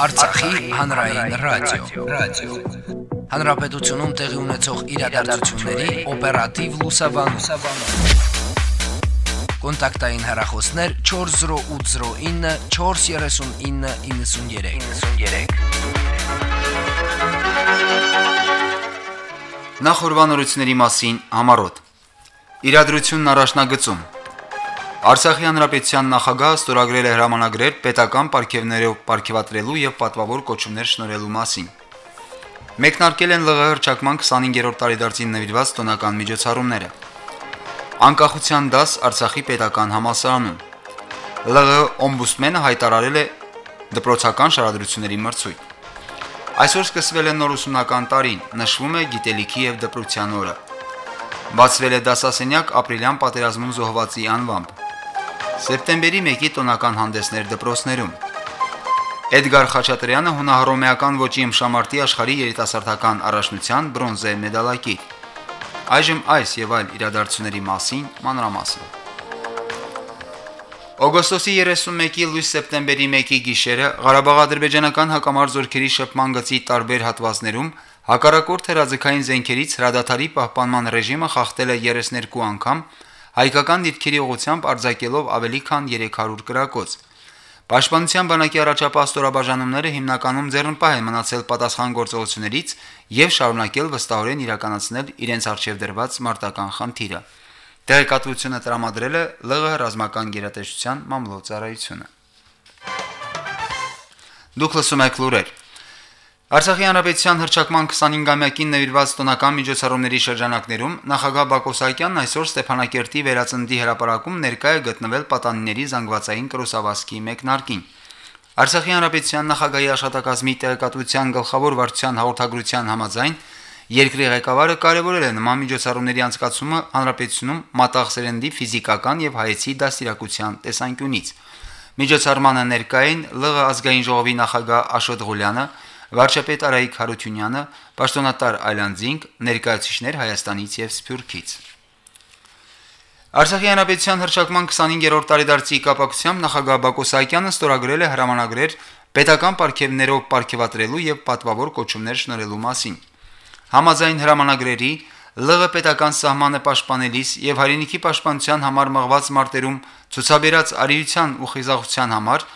Արցախի հանրային ռադիո, ռադիո։ Հանրապետությունում տեղի ունեցող իրադարձությունների օպերատիվ լուսաբանում։ Կոնտակտային հեռախոսներ 40809 43993։ 93։ Նախորbanությունների մասին համարոտ։ Իրադրությունն առաջնագծում Արցախի հանրապետության նախագահը ստորագրել է հրամանագրեր պետական ապարքևներով ապարքեվատրելու եւ պատվավոր կոչումներ շնորհելու մասին։ Մեկնարկել են ԼՂՀ հրճակման 25-րդ տարեդարձին նվիրված տոնական միջոցառումները։ Անկախության դաս Արցախի պետական համալսարանում։ ԼՂՀ օմբուդսմենը հայտարարել է դպրոցական շարադրությունների մրցույթ։ Այսօր սկսվել է նոր ուսումնական տարին, նշվում է գիտելիքի եւ դպրոցյան օրը։ Բացվել է դասասենյակ ապրիլյան պատերազմում զոհվածի անվամբ։ Սեպտեմբերի 1-ի տոնական հանդեսներ դպրոցներում։ Էդգար Խաչատրյանը հունահռոմեական ոճի ըմշամարտի աշխարհի երիտասարդական առաջնության բրոնզե մեդալակի։ Այժմ այս եւ այլ իրադարձությունների մասին մանրամասն։ Օգոստոսի 31-ի լույս սեպտեմբերի 1-ի գիշերը Ղարաբաղ-ադրբեջանական հակամարձությունների շփման գծի տարբեր հատվածներում հակառակորդ հրաձգային զենքերից հրադադարի պահպանման ռեժիմը խախտել է 32 անգամ, հայկական դիրքերի ուղությամբ արձակելով ավելի քան 300 կրակոց։ Պաշտպանության բանակի առաջապահ ստորաբաժանումները հիմնականում ձեռնպահ են մնացել պատասխան գործողություններից եւ շարունակել վստահորեն իրականացնել իրենց արժեվ դրված մարտական խնդիրը։ Տեղեկատվությունը տրամադրել է ԼՂՀ ռազմական գերատեսչության մամլոյցարայությունը։ Դուք լսում եք լուրեր։ Արցախի հանրապետության հրճակման 25-ամյակին նվիրված տոնական միջոցառումների շրջանակներում նախագահ Բակո Սահակյանն այսօր Ստեփանակերտի վերածնդի հրապարակում ներկայ է գտնվել պատանիների զանգվածային կրոսավազքի մեկնարկին։ Արցախի հանրապետության նախագահի աշխատակազմի տեղեկատվության գլխավոր վարչության հաղորդագրության համաձայն երկրի ղեկավարը կարևորել է նման միջոցառումների անցկացումը հանրապետությունում մատաղ սերնդի ֆիզիկական եւ հայեցի դաստիարակության տեսանկյունից։ Միջոցառմանը ներկային ԼՂ ազգային ժողովի նախագահ Աշոտ Ղուլյանը, վարչապետ Արայիկ Հարությունյանը, պաշտոնատար Այլանդզինգ, ներկայացուցիչներ Հայաստանից եւ Սփյուռքից։ Արցախի հանրապետության հրճակման 25-րդ տարեդարձի կապակցությամբ նախագահ Բակո Սահակյանը ստորագրել է հրամանագրեր պետական ապարքևներով ապարքեվատրելու եւ պատվավոր կոչումներ շնորհելու մասին։ Համաձայն հրամանագրերի ԼՂ պետական սահմանը պաշտպանելիս եւ հայրենիքի պաշտպանության համար մղված մարտերում ցուցաբերած արիության ու խիզախության համար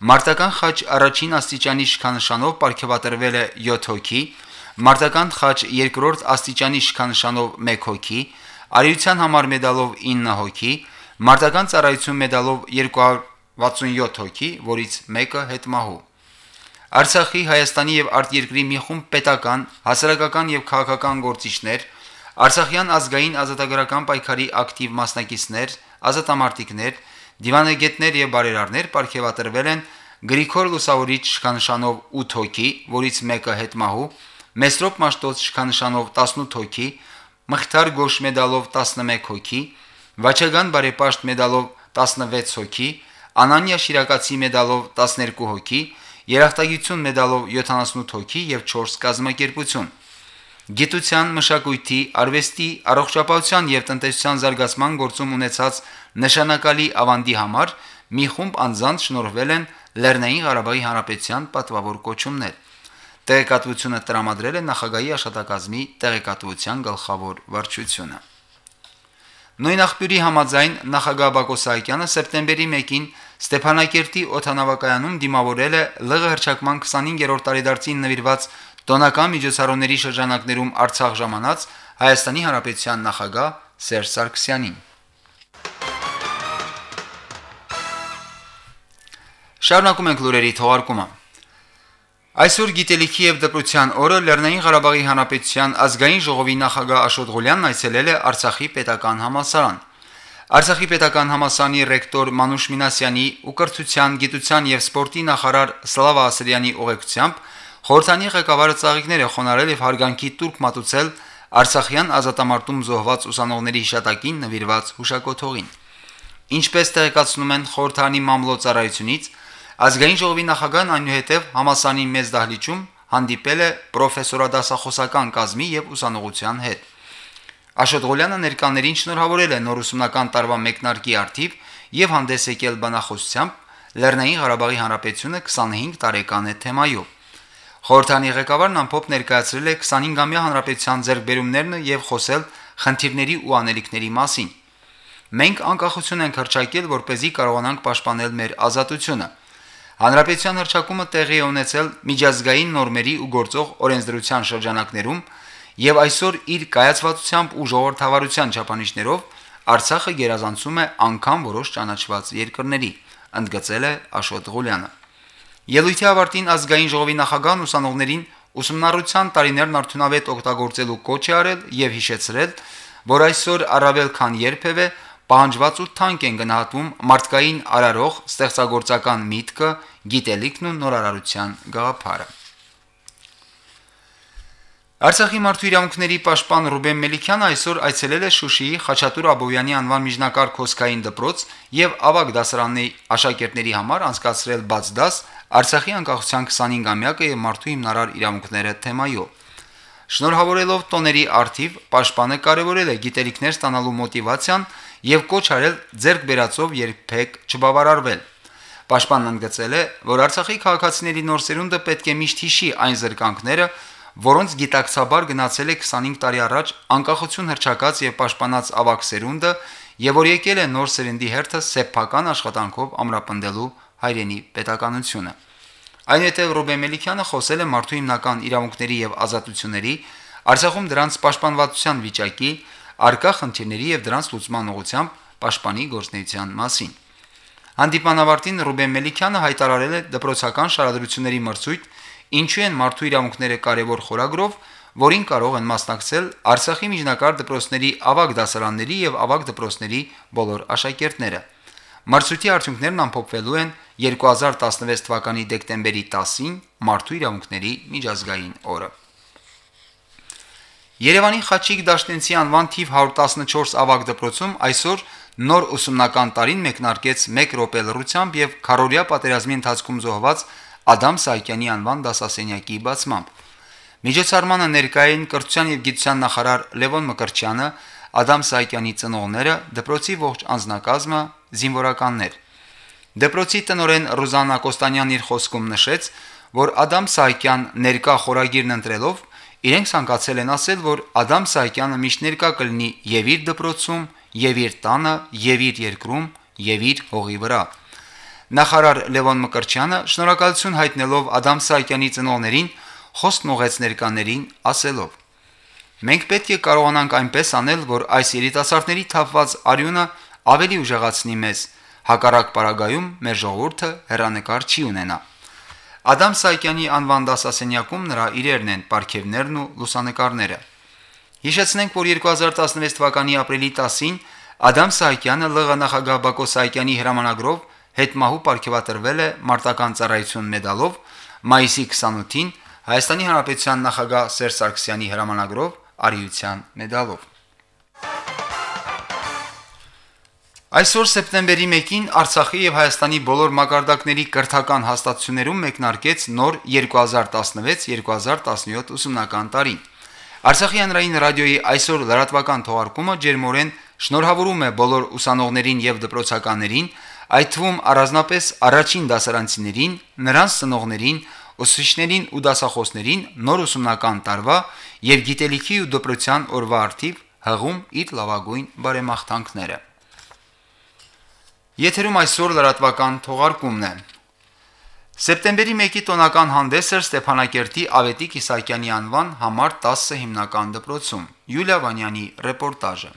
մարտական խաչ առաջին աստիճանի շքանշանով ապարքեվատրվել է 7 հոգի, մարտական խաչ երկրորդ աստիճանի շքանշանով 1 հոգի, արիության համար մեդալով 9 հոգի, մարտական ծառայություն մեդալով 267 հոգի, որից մեկը հետմահու։ Արցախի, Հայաստանի եւ արտերկրի մի խումբ պետական, հասարակական եւ քաղաքական գործիչներ, Արցախյան ազգային ազատագրական պայքարի ակտիվ մասնակիցներ, ազատամարտիկներ, դիվանագետներ եւ բարերարներ ապարքեվատրվել են Գրիգոր Լուսավորիչ շքանշանով 8 հոգի, որից մեկը հետմահու, Մեսրոպ Մաշտոց շքանշանով 18 հոգի, Մխտար Գոշ մեդալով 11 հոգի, Վաչագան բարեպաշտ մեդալով 16 հոգի, Անանիա Շիրակացի մեդալով 12 հոգի, Երախտագիտություն մեդալով 78 հոգի եւ 4 կազմակերպություն։ Գիտության, մշակույթի, արվեստի, առողջապահության եւ տնտեսության զարգացման գործում ունեցած նշանակալի ավանդի համար մի խումբ անձանց շնորհվել են Լեռնային Ղարաբաղի Հանրապետության պատվավոր կոչումներ։ Տեղեկատվությունը տրամադրել է նախագահի աշխատակազմի տեղեկատվության գլխավոր վարչությունը։ Նույն աղբյուրի համաձայն նախագահ Բակո Սահակյանը սեպտեմբերի 1-ին Ստեփանակերտի օթանավակայանում դիմավորել է ԼՂ հրճակման 25-րդ տարեդարձին նվիրված տոնական միջոցառումների շրջանակներում Արցախ ժամանած Հայաստանի Հանրապետության նախագահ Սերժ Սարգսյանին։ Շարունակում ենք լուրերի թողարկումը։ Այսօր գիտելիքի եւ դպրոցյան օրը Լեռնային Ղարաբաղի Հանրապետության ազգային ժողովի նախագահ Աշոտ Ղուլյանն այցելել է Արցախի պետական համալսարան։ Արցախի պետական համալսարանի ռեկտոր Մանուշ Մինասյանի ու կրթության, գիտության եւ սպորտի նախարար Սլավա Ասրյանի ուղեկցությամբ խորհրդանի ղեկավարը ծաղիկներ է խոնարել եւ հարգանքի տուրք մատուցել Արցախյան ազատամարտում զոհված ուսանողների հիշատակին նվիրված հուշակոթողին։ Ինչպես տեղեկացնում են խորհրդանի մամլոյցարայությունից, Ազգային ժողովի նախագահն այնուհետև համասանի մեծ դահլիճում հանդիպել է պրոֆեսորադասախոսական կազմի եւ ուսանողության հետ։ Աշոտ Ղոլյանը ներկաներին շնորհավորել է նոր ուսումնական տարվա մեկնարկի արդիվ եւ հանդես եկել բանախոսությամբ, Լեռնային Ղարաբաղի Հանրապետությունը 25 տարեկան է թեմայով։ Խորհրդանի ղեկավարն ամփոփ ներկայացրել է 25-ամյա հանրապետության ձեռքբերումներն եւ խոսել խնդիրների ու անելիքների մասին։ Մենք անկախություն ենք հրճակել, որ เป զի կարողանանք պաշտպանել մեր ազատությունը։ Հանրապետության հրճակումը տեղի է ունեցել միջազգային նորմերի ու գործող օրենսդրության շրջանակներում եւ այսօր իր կայացվածությամբ ու ժողովրդավարության չափանիշներով Արցախը գերազանցում է անգամ որոշ ճանաչված երկրների, ընդգծել է Աշոտ Ղուլյանը։ Ելույթի ավարտին ազգային ժողովի նախագահան ուսանողներին ուսումնառության տարիներն արդյունավետ օգտագործելու կոչ է արել եւ հիշեցրել, որ այսօր առավել քան երբևէ պահանջված ու թանկ են գնահատվում մարդկային արարող ստեղծագործական միտքը, գիտելիքն ու նորարարության գաղափարը։ Արցախի մարդու իրավունքների պաշտպան Ռուբեն Մելիքյանը այսօր այցելել է Շուշիի Խաչատուր Աբովյանի անվան միջնակարգ հոսքային դպրոց եւ ավագ դասարանի աշակերտների համար անցկացրել բաց դաս Արցախի անկախության 25-ամյակը եւ մարդու հիմնարար իրավունքները թեմայով։ Շնորհավորելով տոների արթիվ, պաշտպանը կարևորել է գիտելիքներ ստանալու մոտիվացիան եւ կոչ արել ձերկ բերածով երբեք չբավարարվել։ Պաշտպանն ընդգծել է, որ Արցախի քաղաքացիների նոր սերունդը պետք է միշտ հիշի այն զրկանքները, որոնց գիտակցաբար գնացել է 25 տարի առաջ անկախություն հրճակած եւ պաշտպանած ավակ սերունդը եւ որ եկել է նոր սերնդի հերթը սեփական աշխատանքով ամրապնդելու հայրենի պետականությունը։ Այնուհետև Ռոբեն Մելիքյանը խոսել է մարդու հիմնական իրավունքների եւ ազատությունների, Արցախում դրանց պաշտպանվածության վիճակի, արկա խնդիրների եւ դրանց լուծման ուղղությամբ պաշտպանի գործնեության մասին։ Հանդիպանավարտին Ռուբեն Մելիքյանը հայտարարել է դպրոցական շարադրությունների մրցույթ «Ինչու են մարդու իրավունքները կարևոր» խորագրով, որին կարող են մասնակցել Արցախի միջնակարգ դպրոցների ավագ դասարանների եւ ավագ դպրոցների բոլոր աշակերտները։ Մրցույթի արդյունքներն ամփոփվելու են 2016 թվականի դեկտեմբերի 10-ին մարդու իրավունքների միջազգային օրը։ Երևանի Խաչիկ Դաշտենցի անվան թիվ 114 ավագ դպրոցում այսօր նոր ուսումնական տարին մեկնարկեց 1 րոպե լրությամբ եւ քարորիա պատերազմի ընթացքում զոհված Ադամ Սահակյանի անվան դասասենյակի բացմամբ։ Միջոցառմանը ներկային կրթության եւ գիտության նախարար Լևոն Մկրտչյանը, Ադամ Սահակյանի ծնողները, դպրոցի ողջ անձնակազմը, զինվորականներ։ Դպրոցի տնօրեն Ռուզանա Կոստանյանն իր խոսքում նշեց, որ Ադամ Սահակյան ներկա խորագիրն ընտրելով Իրենք ցանկացել են ասել, որ Ադամ Սահակյանը միշտ ներկա կլինի եւ իր դպրոցում, եւ իր տանը, եւ իր երկրում, եւ իր հողի վրա։ Նախարար Լևոն Մկրչյանը շնորհակալություն հայտնելով Ադամ Սահակյանի ծնողներին խոստն ուղեց ներկաներին ասելով. Մենք պետք է կարողանանք այնպես անել, որ այս երիտասարդների թափված արյունը ավելի ուժեղացնի մեզ, հակառակ պարագայում մեր ժողովուրդը հերանեկար չի ունենա։ Ադամ Սահակյանի անվան դասասենյակում նրա իրերն են ապարքևներն ու լուսանկարները։ Հիշեցնենք, որ 2016 թվականի ապրիլի 10-ին Ադամ Սահակյանը ԼՂ նախագահ Բակո Սահակյանի հրամանագրով հետմահու ապարքեվատրվել է մարտական ծառայություն մեդալով, մայիսի 28-ին Հայաստանի Հանրապետության նախագահ Սերժ Սարգսյանի հրամանագրով արիության մեդալով։ Այսօր սեպտեմբերի 1-ին Արցախի եւ Հայաստանի բոլոր մակարդակների կրթական հաստատություններում մեկնարկեց նոր 2016-2017 ուսումնական տարի։ Արցախի հանրային ռադիոյի այսօր լրատվական թողարկումը ջերմորեն շնորհավորում է բոլոր ուսանողներին եւ դպրոցականներին, այդ թվում առանձնապես առաջին դասարանցիներին, նրանց ծնողներին, ուսուցիչներին ու դասախոսներին նոր ուսումնական տարվա եւ գիտելիքի ու դպրոցյան օրվա արդիվ հղում իր լավագույն բարեմաղթանքները։ Եթերում այսօր լրատվական թողարկումն է։ Սեպտեմբերի 1-ի տոնական հանդեսը Ստեփանակերտի Ավետիք Իսակյանի անվան համար 10 հիմնական դպրոցում։ Յուլիա Վանյանի ռեպորտաժը։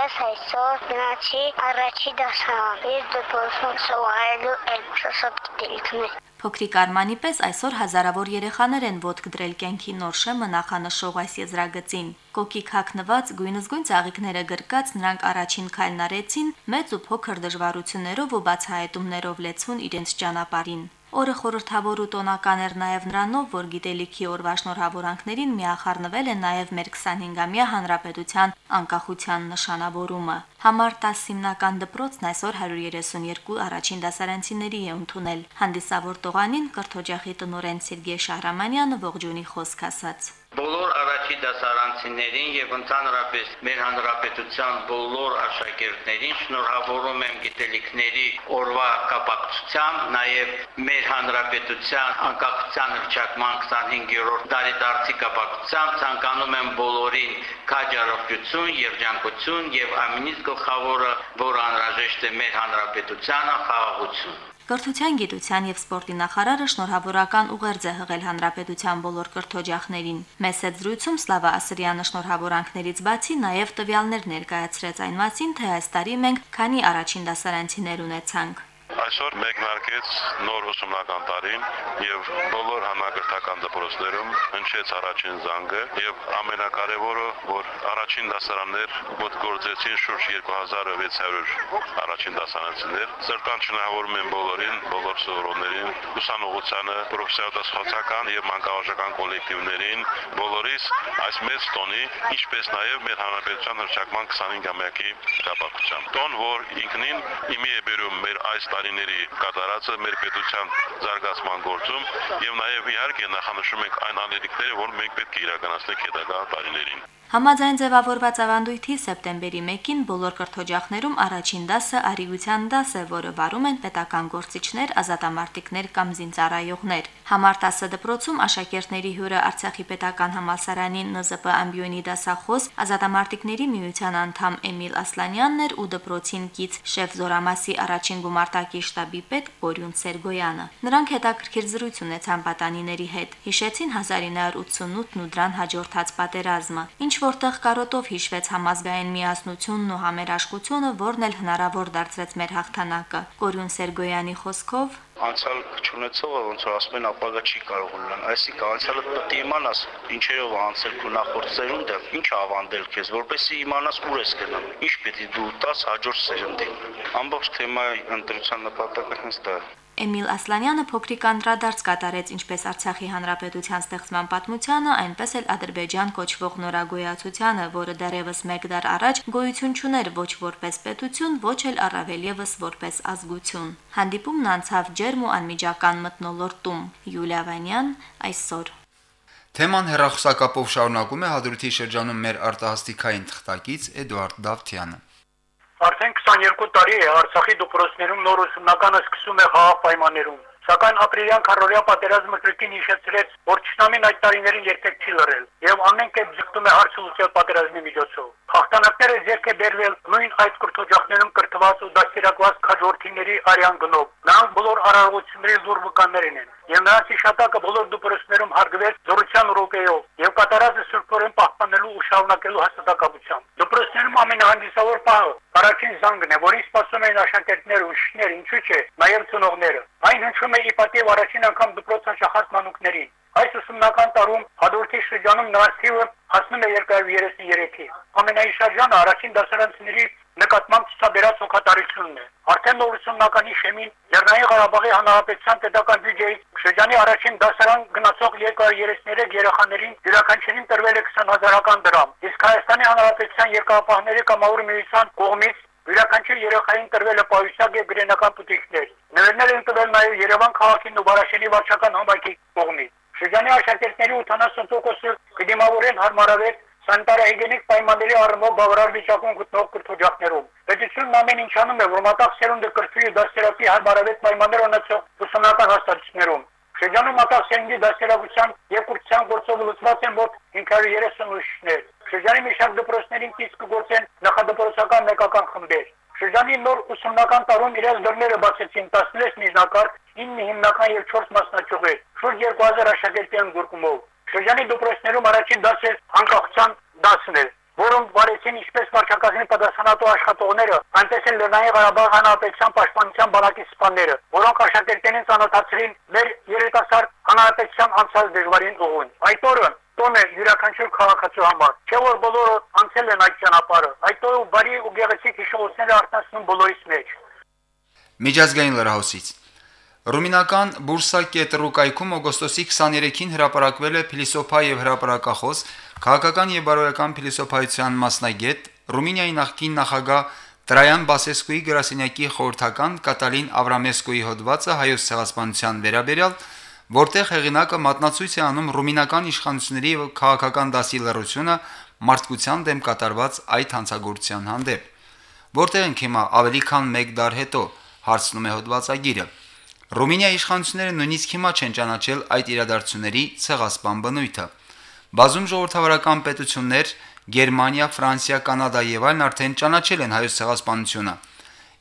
Ես այսօր գնացի առաջի դասարան։ Ես դպրոցում սովորելու եմ շոշոտ դիլքներ։ Փոքրիկ Արմանի պես այսօր հազարավոր երեխաներ են ոտք դրել կյանքի նոր շեմը նախանշող այս եզրագծին։ Կոկիկ հակնված գույնզգույն ծաղիկները գրկած նրանք առաջին քայլն արեցին մեծ ու փոքր դժվարություններով ու բացահայտումներով լեցուն իրենց ճանապարհին։ Օրը խորհրդավոր ու տոնական էր նաև նրանով, որ գիտելիքի օրվա շնորհավորանքներին միախառնվել է նաև մեր 25-ամյա հանրապետության անկախության նշանավորումը։ Համար 10 հիմնական դպրոցն այսօր 132 առաջին դասարանցիների է ընդունել։ Հանդիսավոր տողանին կրթօջախի տնօրեն Սերգեյ Շահրամանյանը ողջունի խոսք ասաց։ Բոլոր առաջ առաջի դասարանցիներին եւ ընդհանրապես մեր հանրապետության բոլոր աշակերտներին շնորհավորում եմ գիտելիքների օրվա կապակցությամբ, նաեւ մեր հանրապետության անկախության հռչակման 25-րդ տարեդարձի կապակցությամբ ցանկանում եմ բոլորին քաջարողություն, երջանկություն եւ ամենից գլխավորը, որ անհրաժեշտ է մեր հանրապետությանը խաղաղություն։ Կրթության, գիտության եւ սպորտի նախարարը շնորհավորական ուղերձ է հղել հանրապետության բոլոր կրթօջախներին։ Մեծ զրույցում Սլավա Ասրյանը շնորհավորանքներից բացի նաեւ տվյալներ ներկայացրեց այն մասին, թե այս տարի մենք քանի առաջին դասարանցիներ ունեցանք։ Այսօր մեկնարկեց նոր ուսումնական տարին եւ բոլոր համագործական դպրոցներում հնչեց առաջին զանգը եւ ամենակարևորը, որ առաջին դասարաններ մոտգործեցին շուրջ 2600 առաջին դասարանցիներ։ Սրտան շնորհավորում եմ բոլորին, բոլոր սովորողներին, ուսանողությանը, պրոֆեսիոնալ եւ մանկավարժական կոլեկտիվներին, բոլորիս այս մեծ տոնի, ինչպես նաեւ մեր հանրապետության հրճակման 25-ամյակի կապակցությամբ։ Տոն, որ ինքնին իմի է բերում մեր այս տարիների կատարածը մեր պետության զարգացման գործում եւ նաեւ իհարկե նախանշում ենք այն անելիքները, որ մենք պետք է իրականացնենք հետագա տարիներին։ Համաձայն ձևավորված ավանդույթի սեպտեմբերի 1-ին բոլոր կրթօջախներում առաջին դասը արիգության դաս է, որը վարում են պետական գործիչներ, ազատամարտիկներ կամ զինծառայողներ։ Համար 10 դպրոցում աշակերտների հյուրը Արցախի պետական համալսարանի ՆԶՊ ամբիոնի դասախոս ազատամարտիկների միության անդամ Էմիլ Ասլանյանն էր ու դպրոցին կից շեֆ Զորամասի առաջին գումարտակի շտաբի պետ Բորյուն Սերգոյանը։ Նրանք հետաքրքիր զրույց ունեցան պատանիների հետ։ Հիշեցին 1988-ն ու դրան հաջորդած պատերազմը։ Ինչ որտեղ կարոտով հիշվեց համազգային միասնությունն ու համերաշխությունը, որն էլ հնարավոր դարձրեց մեր հաղթանակը։ Կորյուն Սերգոյանի խոսքով անցյալ չունեցողը ոնց որ ասում են ապագա չի կարող ունենալ այսինքն անցյալը պետք է իմանաս ինչերով անցել քո նախորդ սերունդը ինչ ավանդել քեզ որպեսզի իմանաս ուր ես գնում ինչ պետք է դու տաս հաջորդ սերնդին ամբողջ թեմայի ընտրության նպատակը հենց դա է Էմիլ Ասլանյանը փոքրիկ անդրադարձ կատարեց ինչպես Արցախի հանրապետության ստեղծման պատմությանը, այնպես էլ Ադրբեջան կոչվող նորագոյացությանը, որը դեռևս 1 դար առաջ գոյություն չուներ ոչ որպես պետություն, ոչ էլ առավել եւս որպես ազգություն։ Հանդիպումն անցավ ջերմ ու անմիջական մտնոլորտում։ Յուլիա Վանյան այսօր Թեման հերախոսակապով շարունակում է հադրութի շրջանում մեր արտահասթիկային թղթակից Էդվարդ Դավթյանը։ Արդեն 22 տարի է Արցախի դպրոցներում նոր ուսումնականը սկսում է խաղաղ պայմաններում։ Սակայն ապրիլյան քարորիա պատերազմը կրկին հիշեցրեց, որ ճշնամին այդ տարիներին երբեք չի լռել եւ ամեն կերպ ձգտում է հարց լուծել պատերազմի միջոցով։ Հաղթանակները ձեռք է բերվել նույն այդ կրթօջախներում կրթված ու դաստիարակված քաջորդիների արյան գնով։ Նրանք բոլոր արարողությունների զուր վկաններն են։ Եվ նրանց իշատակը բոլոր դպրոցներում հարգվեց զորության ռոպեյով եւ կատարածը սրբորեն պահպանելու ու շարունակելու հաստատակամությամբ։ Դպրոցներում ամենահանդիսավոր պահը առաջին զանգն է, որին սպասում են աշակերտներ ու ուսուցիչներ, ինչու՞ չէ, նաեւ ծնողները։ Այն հնչում է ի պատիվ առաջին անգամ դպրոց աշխատած մանուկներին։ Այս ուսումնական տարում հադորտի շրջանում նրանց թիվը հասնում է 233-ի։ Ամենաիշարժանը առաջին դասարանցիների նկատմամբ ցուցաբերած հոգատարությունն է։ Արդեն նոր ուսումնականի շեմին Լեռնային Ղարաբաղի Հանրապետության պետական բյուջեից շրջանի առաջին դասարան գնացող 233 երեխաներին յուրաքանչյուրին տրվել է 20000-ական դրամ։ Իսկ Հայաստանի Հանրապետության երկրապահների կամավոր միության կողմից յուրաքանչյուր երեխային տրվել է պայուսակ եւ գրենական պտիկներ։ Նվերներ են տվել նաեւ Երևան քաղաքի ու Վարաշենի վարչական համայնքի կողմից։ Շրջանի աշակերտների 80%-ը կդիմավորեն հարմարավետ սանիտարահիգիենիկ պայմանների առումով բավարար վիճակում գտնող կրթօջախներում։ Պետությունն ամեն ինչ անում է, որ մտաղ սերունդը կրթվի ու դաստիարակի հարմարավետ պայմաններ ունեցող ուսումնական հաստատություններում։ Շրջանում մտաղ սերունդի դաստիարակության եւ կուրսության գործով լուծված են մոտ 530 ուսուցիչներ։ Շրջանի մի շարք դպրոցներին իսկ կգործեն նախադպրոցական մեկական խմբեր։ Շրջանի նոր ուսումնական տարում իրենց դռները բացեցին 16 միջնակարգ, 9 հիմնական եւ 4 մասնաճյուղեր։ Շուրջ 2000 աշակերտի ընդգրկումով։ Շրջանի դպրոցներում առաջին դասը անկախության դասն էր, որում վարեցին ինչպես վարչակազմի պատասխանատու աշխատողները, այնպես էլ Լեռնային Ղարաբաղ Հանրապետության պաշտպանության բանակի սպաները, որոնք աշակերտներին ծանոթացրին մեր երիտասարդ հանրապետության անցած դժվարին ուղուն։ Այդ օրը տոն է յուրաքանչյուր քաղաքացու համար։ Չէ որ բոլորը անցել են այդ ճանապարհը։ Այդ օրը բարի ու գեղեցիկ հիշողությունները արտնասնում բոլորիս մեջ։ Միջազգային լրահոսից Ռումինական Բուրսա կետրու կայքում օգոստոսի 23-ին հրապարակվել է փիլիսոփա եւ հրապարակախոս քաղաքական եւ բարոյական փիլիսոփայության մասնագետ Ռումինիայի նախկին նախագահ Տրայան Բասեսկուի գրասենյակի խորհրդական Կատալին Ավրամեսկոյի հոդվածը հայոց ցեղասպանության վերաբերյալ, որտեղ հեղինակը մատնացույց է անում ռումինական իշխանությունների եւ քաղաքական դասի լռությունը մարդկության դեմ կատարված այդ հանցագործության հանդեպ։ Որտեղ ենք հիմա ավելի քան 1 դար հետո, հարցնում է հոդվածագիրը։ Ռումինիայի իշխանությունները նույնիսկ հիմա չեն ճանաչել այդ իրադարձությունների ցեղասպան բնույթը։ Բազում ժողովրդավարական պետություններ Գերմանիա, Ֆրանսիա, Կանադա եւ այլն արդեն ճանաչել են հայոց ցեղասպանությունը։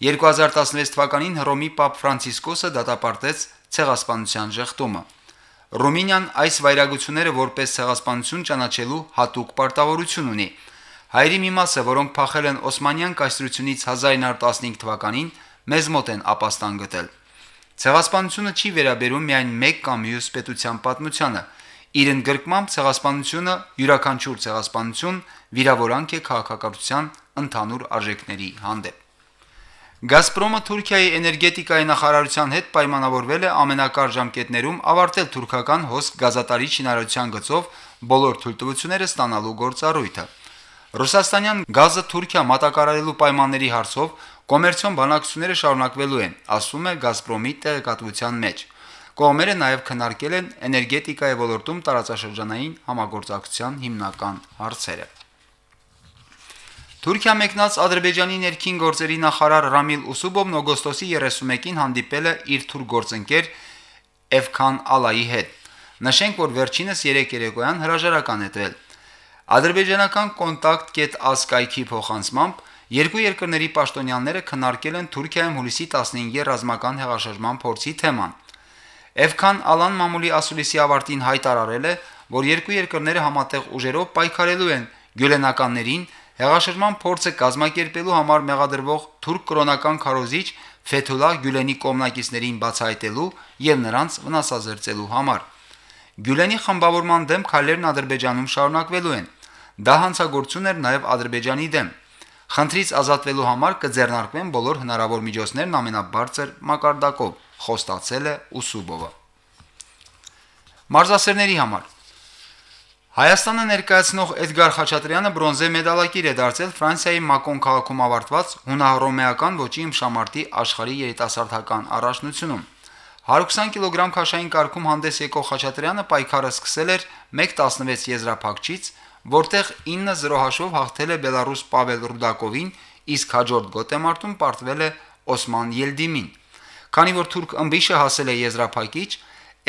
2016 թվականին Հռոմի Պապ Ֆրանցիսկոսը դատապարտեց ցեղասպանության ժեղտումը։ Ռումինիան այս վայրագությունները որպես ցեղասպանություն ճանաչելու հատուկ պարտավորություն ունի։ Հայերի մի մասը, որոնք փախել են Օսմանյան կայսրությունից 1915 թվականին, մեզ մոտ են ապաստան գտել։ Ցեղասպանությունը չի վերաբերում միայն մեկ կամ մյուս պետության պատմությանը։ Իր ընդգրկմամբ ցեղասպանությունը յուրաքանչյուր ցեղասպանություն վիրավորանք է քաղաքականության ընդհանուր արժեքների հանդեպ։ Գազպրոմը Թուրքիայի էներգետիկայի նախարարության հետ պայմանավորվել է ամենակար ժամկետներում ավարտել թուրքական հոսք գազատարի շինարարության գծով բոլոր թույլտվությունները ստանալու գործառույթը։ Ռուսաստանյան գազը Թուրքիա մատակարարելու պայմանների հարցով կոմերցիոն բանակցությունները շարունակվելու են, ասում է Գազպրոմի տեղեկատվության մեջ։ Կողմերը նաև քննարկել են էներգետիկայի ոլորտում տարածաշրջանային համագործակցության հիմնական հարցերը։ Թուրքիա մեկնած Ադրբեջանի ներքին գործերի նախարար Ռամիլ Ուսուբովն օգոստոսի 31-ին հանդիպել է իր թուրք գործընկեր Էվքան Ալայի հետ։ Նշենք, որ վերջինս 3 երեկոյան հրաժարական է տվել։ Ադրբեջանական կոնտակտ.az կայքի փոխանցմամբ երկու երկրների պաշտոնյաները քննարկել են Թուրքիայում հուլիսի 15-ի ռազմական հեղաշրջման փորձի թեման։ Էվքան Ալան մամուլի ասուլիսի ավարտին հայտարարել է, որ երկու երկրները համատեղ ուժերով պայքարելու են գյուլենականներին Հեղաշրջման փորձը կազմակերպելու համար մեղադրվող թուրք կրոնական քարոզիչ Ֆեթուլա Գյուլենի կողմնակիցներին բացահայտելու եւ նրանց վնասազերծելու համար։ Գյուլենի խմբավորման դեմ քայլերն Ադրբեջանում շարունակվելու են։ Դա հանցագործություն էր նաեւ Ադրբեջանի դեմ։ Խնդրից ազատվելու համար կձեռնարկվեն բոլոր հնարավոր միջոցներն ամենաբարձր մակարդակով, խոստացել է Ուսուբովը։ Մարզասերների համար. Հայաստանը ներկայացնող Էդգար Խաչատրյանը բրոնզե մեդալակիր է դարձել Ֆրանսիայի Մակոն քաղաքում ավարտված հունահռոմեական ոչի իմշամարտի աշխարհի երիտասարդական առաջնությունում։ 120 կիլոգրամ քաշային կարգում հանդես եկող Խաչատրյանը պայքարը սկսել էր 1.16 եզրափակչից, որտեղ 9-0 հաշվով հաղթել է Բելարուս Պավել Ռուդակովին, իսկ հաջորդ գոտեմարտում պարտվել է Օսման Ելդիմին։ Քանի որ թուրք ըմբիշը հասել է եզրափակիչ,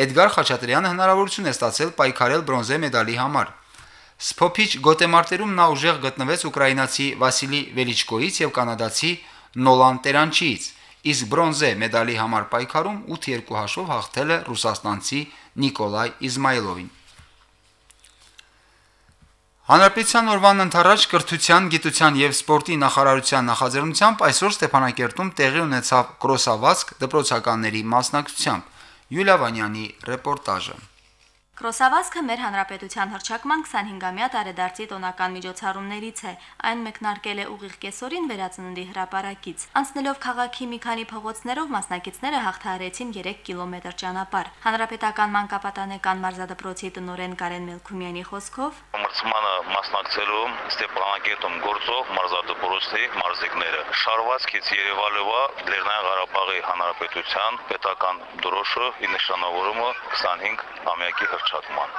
Էդգար Խաչատրյանը հնարավորություն է ստացել պայքարել բրոնզե մեդալի համար։ Սփոփիչ գոտեմարտերում նա ուժեղ գտնվեց ուկրաինացի Վասիլի Վելիչկոից եւ կանադացի Նոլան Տերանչիից, իսկ բրոնզե մեդալի համար պայքարում 8-2 հաշվով հաղթել է ռուսաստանցի Նիկոլայ Իզմայլովին։ Հանրապետության օրվան ընթരാճ կրթության, գիտության եւ սպորտի նախարարության նախաձեռնությամբ այսօր Ստեփանակերտում տեղի ունեցավ կրոսավազք դպրոցականների մասնակցությամբ։ Յուլիա Վանյանի ռեպորտաժը։ Կրոսավազքը մեր հանրապետության հրճակման 25-ամյա տարեդարձի տոնական միջոցառումներից է։ Այն մեկնարկել է ուղիղ կեսօրին վերածննդի հրապարակից։ Անցնելով քաղաքի մի քանի փողոցներով մասնակիցները հաղթահարեցին 3 կիլոմետր ճանապարհ։ Հանրապետական մանկապատանեկան մարզադպրոցի տնօրեն Կարեն Մելքումյանի խոսքով մրցմանը մասնակցելու Ստեփանակերտում գործող մարզադպրոցի մարզիկները շարվածքից Երևանովա Լեռնային Ղարաբաղի Հանրապետության պետական դրոշը ի նշանավորումը 25 ամյակի հրճ հռչակման։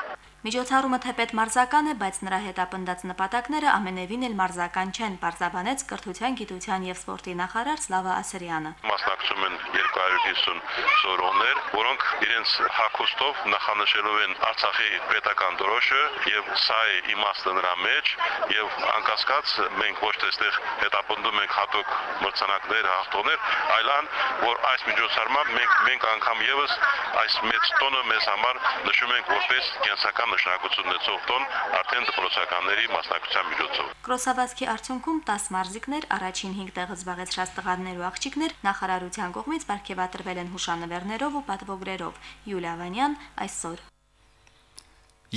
Միջոցառումը թեպետ մարզական է, բայց նրա հետապնդած նպատակները ամենևին էլ մարզական չեն, բարձաբանեց կրթության, գիտության եւ սպորտի նախարար Սլավա Ասրյանը։ Մասնակցում են 250 սորոներ, որոնք իրենց հակոստով նախանշելու են Արցախի պետական դրոշը եւ սա է իմաստը նրա մեջ եւ անկասկած մենք ոչ թե այստեղ հետապնդում ենք հատուկ մրցանակներ, հաղթողներ, այլան որ այս միջոցառմամբ մենք մենք անգամ եւս այս մեծ տոնը մեզ համար նշում ենք որպես կենսական նշանակություն ունեցող տոն արդեն դպրոցականների մասնակցության միջոցով։ Կրոսավազքի արդյունքում 10 մարզիկներ առաջին 5 տեղը զբաղեցրած տղաներ ու աղջիկներ նախարարության կողմից ապարգևատրվել են հուշանվերներով ու պատվոգրերով։ Յուլիա Վանյան այսօր։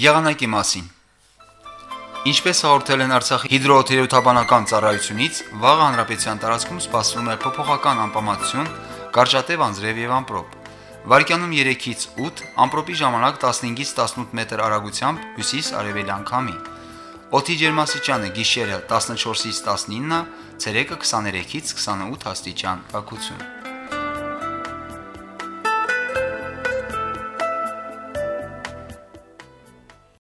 Եղանակի մասին Ինչպես հաղորդել են Արցախի հիդրոթերապևտաբանական ծառայությունից, վաղ հանրապետության տարածքում սպասվում է փոփոխական անպամատություն, կարճատև անձրև եւ ամպրոպ։ Վարկյանում 3-ից 8, ամպրոպի ժամանակ 15-ից 18 մետր արագությամբ հյուսիս-արևելյան քամի։ Օդի ջերմաստիճանը գիշերը 14-ից 19, ցերեկը 23-ից 28 աստիճան տաքություն։